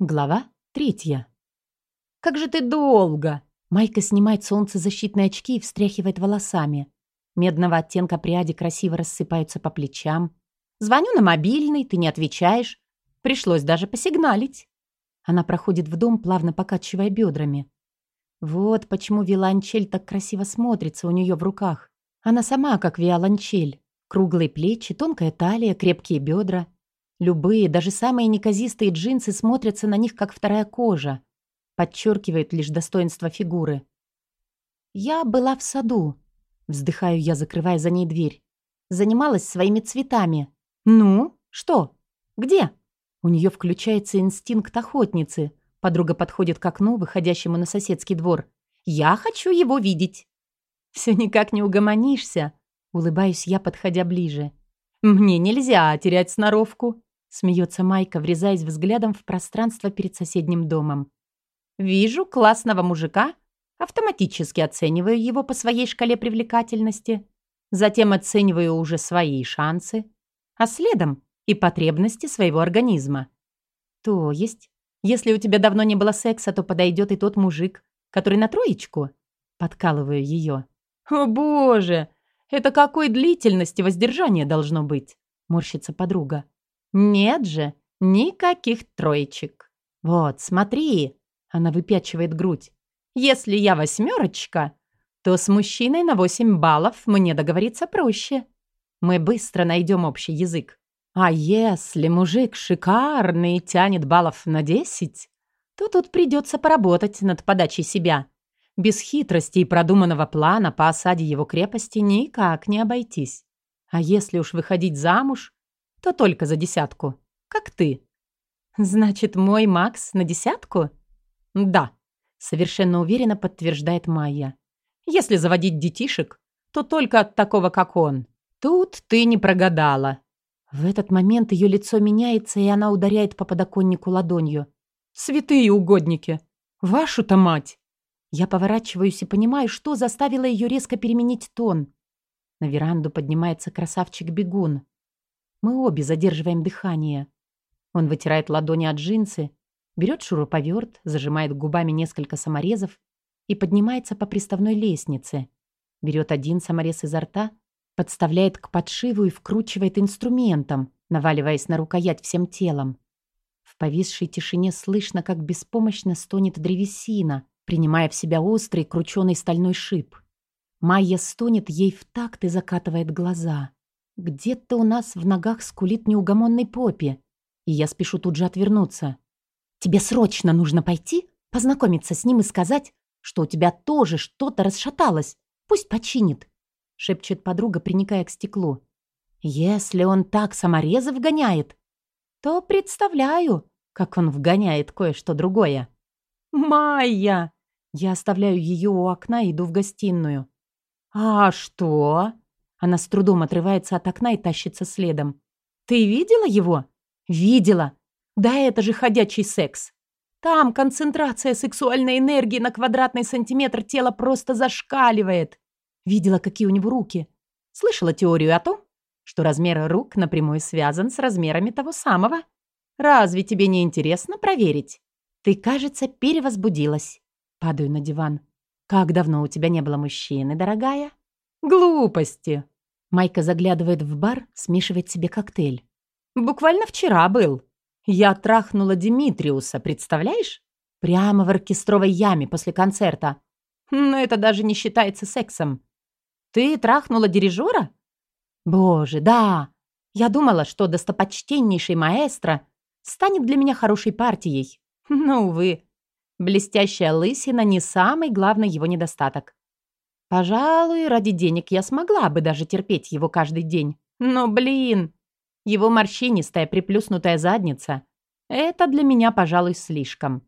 Глава третья. «Как же ты долго!» Майка снимает солнцезащитные очки и встряхивает волосами. Медного оттенка пряди красиво рассыпаются по плечам. «Звоню на мобильный, ты не отвечаешь. Пришлось даже посигналить». Она проходит в дом, плавно покачивая бедрами. Вот почему виолончель так красиво смотрится у нее в руках. Она сама как виолончель. Круглые плечи, тонкая талия, крепкие бедра — Любые, даже самые неказистые джинсы смотрятся на них, как вторая кожа. Подчеркивают лишь достоинство фигуры. «Я была в саду», — вздыхаю я, закрывая за ней дверь. «Занималась своими цветами». «Ну? Что? Где?» У нее включается инстинкт охотницы. Подруга подходит к окну, выходящему на соседский двор. «Я хочу его видеть». «Все никак не угомонишься», — улыбаюсь я, подходя ближе. «Мне нельзя терять сноровку», Смеется Майка, врезаясь взглядом в пространство перед соседним домом. «Вижу классного мужика, автоматически оцениваю его по своей шкале привлекательности, затем оцениваю уже свои шансы, а следом и потребности своего организма. То есть, если у тебя давно не было секса, то подойдет и тот мужик, который на троечку?» Подкалываю ее. «О боже! Это какой длительности воздержание должно быть?» Морщится подруга. «Нет же, никаких троечек. Вот, смотри!» Она выпячивает грудь. «Если я восьмерочка, то с мужчиной на восемь баллов мне договориться проще. Мы быстро найдем общий язык. А если мужик шикарный и тянет баллов на десять, то тут придется поработать над подачей себя. Без хитрости и продуманного плана по осаде его крепости никак не обойтись. А если уж выходить замуж, то только за десятку. Как ты. Значит, мой Макс на десятку? Да, совершенно уверенно подтверждает Майя. Если заводить детишек, то только от такого, как он. Тут ты не прогадала. В этот момент ее лицо меняется, и она ударяет по подоконнику ладонью. «Святые угодники! Вашу-то мать!» Я поворачиваюсь и понимаю, что заставило ее резко переменить тон. На веранду поднимается красавчик-бегун. Мы обе задерживаем дыхание. Он вытирает ладони от джинсы, берет шуруповерт, зажимает губами несколько саморезов и поднимается по приставной лестнице. Берет один саморез изо рта, подставляет к подшиву и вкручивает инструментом, наваливаясь на рукоять всем телом. В повисшей тишине слышно, как беспомощно стонет древесина, принимая в себя острый крученый стальной шип. Майя стонет ей в такт и закатывает глаза. Где-то у нас в ногах скулит неугомонный попи, и я спешу тут же отвернуться. Тебе срочно нужно пойти, познакомиться с ним и сказать, что у тебя тоже что-то расшаталось. Пусть починит, шепчет подруга, приникая к стеклу. Если он так саморезы вгоняет, то представляю, как он вгоняет кое-что другое. «Майя!» Я оставляю ее у окна и иду в гостиную. «А что?» Она с трудом отрывается от окна и тащится следом. «Ты видела его?» «Видела. Да это же ходячий секс. Там концентрация сексуальной энергии на квадратный сантиметр тела просто зашкаливает. Видела, какие у него руки. Слышала теорию о том, что размер рук напрямую связан с размерами того самого. Разве тебе не интересно проверить? Ты, кажется, перевозбудилась. Падаю на диван. Как давно у тебя не было мужчины, дорогая? «Глупости!» Майка заглядывает в бар, смешивает себе коктейль. «Буквально вчера был. Я трахнула Димитриуса, представляешь? Прямо в оркестровой яме после концерта. Но это даже не считается сексом. Ты трахнула дирижера? Боже, да. Я думала, что достопочтеннейший маэстро станет для меня хорошей партией. Но, увы, блестящая лысина не самый главный его недостаток. Пожалуй, ради денег я смогла бы даже терпеть его каждый день. Но, блин, его морщинистая приплюснутая задница — это для меня, пожалуй, слишком.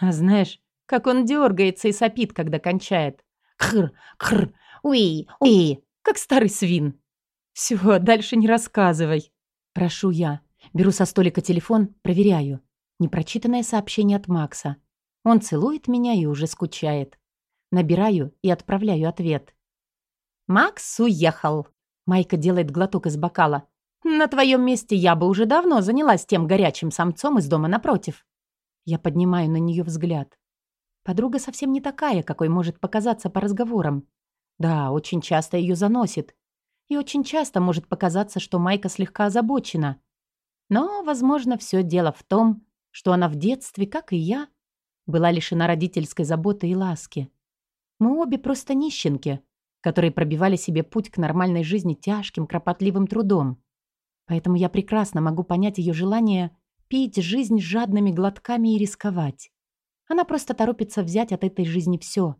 А знаешь, как он дергается и сопит, когда кончает. Хр, хр, уи, уи, как старый свин. Все, дальше не рассказывай. Прошу я. Беру со столика телефон, проверяю. Непрочитанное сообщение от Макса. Он целует меня и уже скучает. Набираю и отправляю ответ. «Макс уехал!» Майка делает глоток из бокала. «На твоем месте я бы уже давно занялась тем горячим самцом из дома напротив». Я поднимаю на нее взгляд. Подруга совсем не такая, какой может показаться по разговорам. Да, очень часто ее заносит. И очень часто может показаться, что Майка слегка озабочена. Но, возможно, все дело в том, что она в детстве, как и я, была лишена родительской заботы и ласки. Мы обе просто нищенки, которые пробивали себе путь к нормальной жизни тяжким, кропотливым трудом. Поэтому я прекрасно могу понять ее желание пить жизнь жадными глотками и рисковать. Она просто торопится взять от этой жизни все.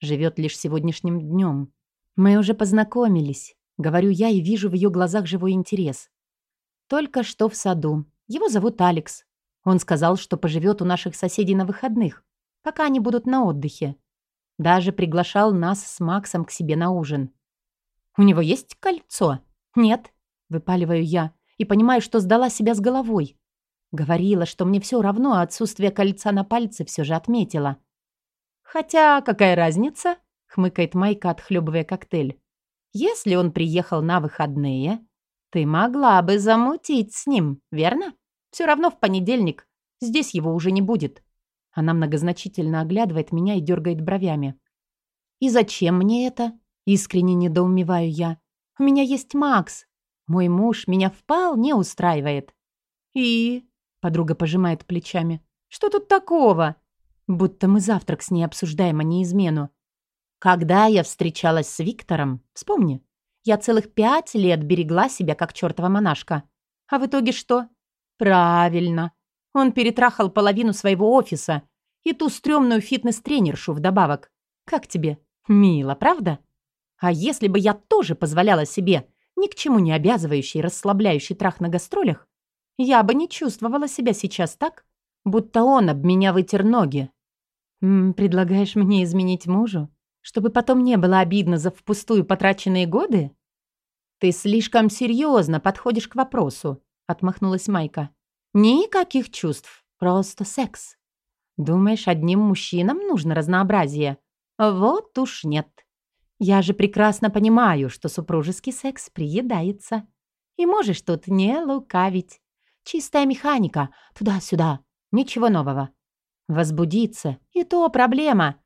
Живет лишь сегодняшним днем. Мы уже познакомились, говорю я и вижу в ее глазах живой интерес. Только что в саду. Его зовут Алекс. Он сказал, что поживет у наших соседей на выходных, пока они будут на отдыхе. Даже приглашал нас с Максом к себе на ужин. «У него есть кольцо?» «Нет», — выпаливаю я, и понимаю, что сдала себя с головой. Говорила, что мне все равно, а отсутствие кольца на пальце все же отметила. «Хотя какая разница?» — хмыкает Майка, отхлебывая коктейль. «Если он приехал на выходные, ты могла бы замутить с ним, верно?» Все равно в понедельник. Здесь его уже не будет. Она многозначительно оглядывает меня и дергает бровями. «И зачем мне это?» Искренне недоумеваю я. «У меня есть Макс. Мой муж меня вполне устраивает». «И?» Подруга пожимает плечами. «Что тут такого?» Будто мы завтрак с ней обсуждаем, а не измену. Когда я встречалась с Виктором, вспомни, я целых пять лет берегла себя, как чертова монашка. А в итоге что? Правильно. Он перетрахал половину своего офиса и ту стрёмную фитнес-тренершу вдобавок. Как тебе? Мило, правда? А если бы я тоже позволяла себе ни к чему не обязывающий расслабляющий трах на гастролях, я бы не чувствовала себя сейчас так, будто он об меня вытер ноги. Предлагаешь мне изменить мужу, чтобы потом не было обидно за впустую потраченные годы? Ты слишком серьезно подходишь к вопросу отмахнулась Майка. Никаких чувств, просто секс. Думаешь, одним мужчинам нужно разнообразие? Вот уж нет. Я же прекрасно понимаю, что супружеский секс приедается. И можешь тут не лукавить. Чистая механика, туда-сюда, ничего нового. Возбудиться, и то проблема.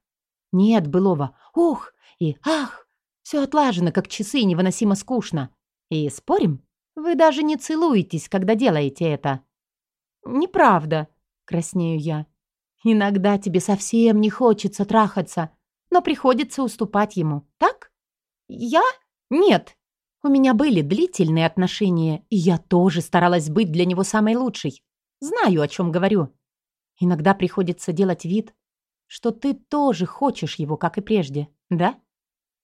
Нет былого «ух» и «ах». Все отлажено, как часы, невыносимо скучно. И спорим, вы даже не целуетесь, когда делаете это». «Неправда», — краснею я. «Иногда тебе совсем не хочется трахаться, но приходится уступать ему, так?» «Я? Нет. У меня были длительные отношения, и я тоже старалась быть для него самой лучшей. Знаю, о чем говорю. Иногда приходится делать вид, что ты тоже хочешь его, как и прежде, да?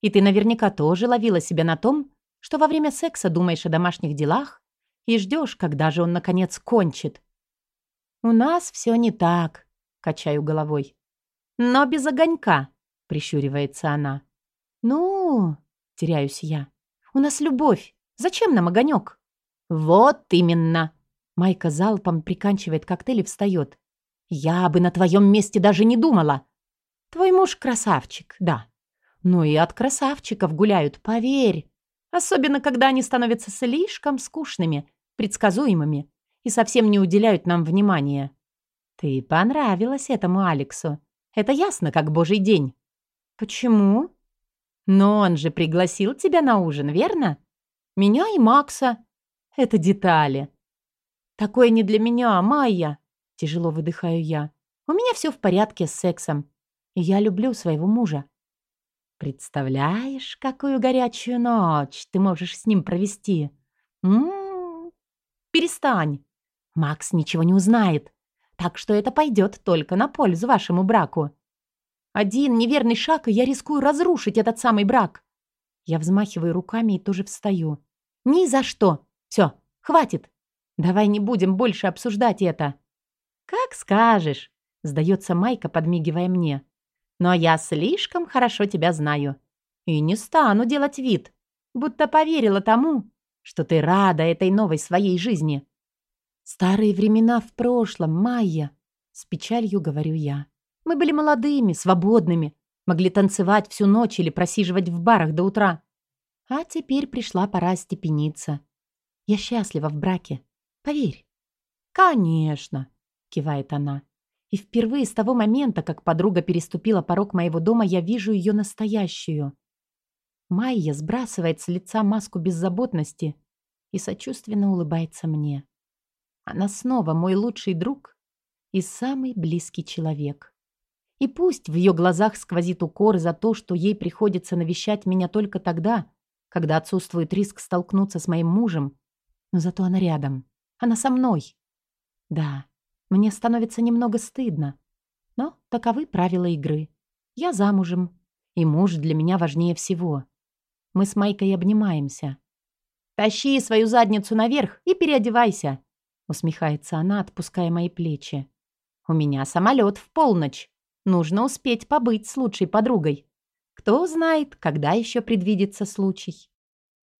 И ты наверняка тоже ловила себя на том, что во время секса думаешь о домашних делах и ждешь, когда же он, наконец, кончит. «У нас все не так», — качаю головой. «Но без огонька», — прищуривается она. «Ну...» — теряюсь я. «У нас любовь. Зачем нам огонек?» «Вот именно!» Майка залпом приканчивает коктейль и встает. «Я бы на твоем месте даже не думала!» «Твой муж красавчик, да. Ну и от красавчиков гуляют, поверь. Особенно, когда они становятся слишком скучными, предсказуемыми и совсем не уделяют нам внимания. Ты понравилась этому Алексу. Это ясно, как божий день. Почему? Но он же пригласил тебя на ужин, верно? Меня и Макса. Это детали. Такое не для меня, Майя. Тяжело выдыхаю я. У меня все в порядке с сексом. И я люблю своего мужа. Представляешь, какую горячую ночь ты можешь с ним провести? М -м -м. Перестань. Макс ничего не узнает. Так что это пойдет только на пользу вашему браку. Один неверный шаг, и я рискую разрушить этот самый брак. Я взмахиваю руками и тоже встаю. Ни за что. Все, хватит. Давай не будем больше обсуждать это. Как скажешь, сдается Майка, подмигивая мне. Но я слишком хорошо тебя знаю. И не стану делать вид, будто поверила тому, что ты рада этой новой своей жизни. Старые времена в прошлом, Майя, с печалью говорю я. Мы были молодыми, свободными, могли танцевать всю ночь или просиживать в барах до утра. А теперь пришла пора степениться. Я счастлива в браке. Поверь. Конечно, кивает она. И впервые с того момента, как подруга переступила порог моего дома, я вижу ее настоящую. Майя сбрасывает с лица маску беззаботности и сочувственно улыбается мне. Она снова мой лучший друг и самый близкий человек. И пусть в ее глазах сквозит укор за то, что ей приходится навещать меня только тогда, когда отсутствует риск столкнуться с моим мужем, но зато она рядом. Она со мной. Да, мне становится немного стыдно. Но таковы правила игры. Я замужем, и муж для меня важнее всего. Мы с Майкой обнимаемся. «Тащи свою задницу наверх и переодевайся», усмехается она, отпуская мои плечи. «У меня самолет в полночь. Нужно успеть побыть с лучшей подругой. Кто знает, когда еще предвидится случай».